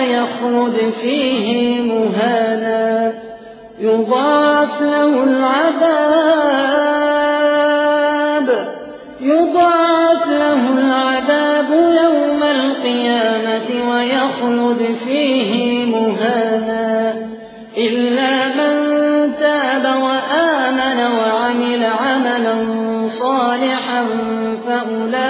القيامة ويخرج فيه مهانا. يضاعف له العذاب. يضاعف له العذاب يوم القيامة ويخلد فيه مهانا. إلا من تاب وآمن وعمل عملا صالحا فأولئك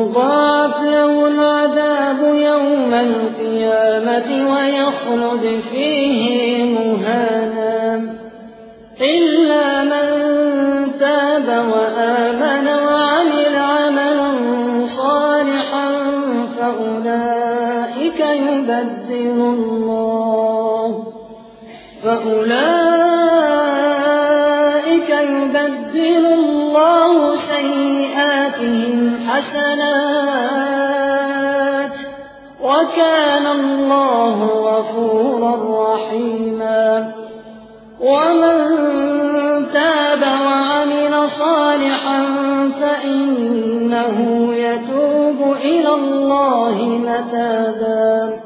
يضاعف له العذاب يوم القيامة ويخلد فيه مهانا. إلا من تاب وآمن وعمل عملا صالحا فأولئك يبدل الله. فأولئك يبدل الله سيئاتهم حسنات وكان الله غفورا رحيما ومن تاب وعمل صالحا فإنه يتوب إلى الله متابا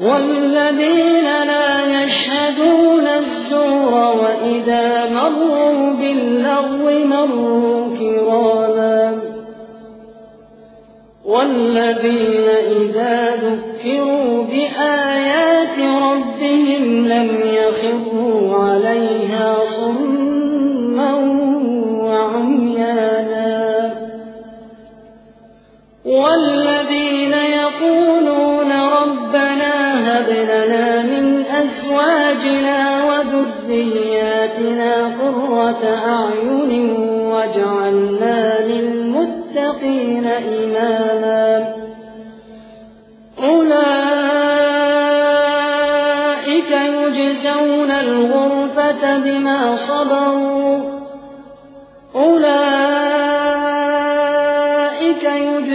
والذين لا يشهدون الزور وإذا مروا باللغو مروا كراما والذين إذا ذكروا بآيات ربهم لم يخروا عليها صما وعميانا والذين يقولون ربنا هب لنا من أزواجنا وذرياتنا قرة أعين واجعلنا للمتقين إماما. أولئك يجزون الغرفة بما صبروا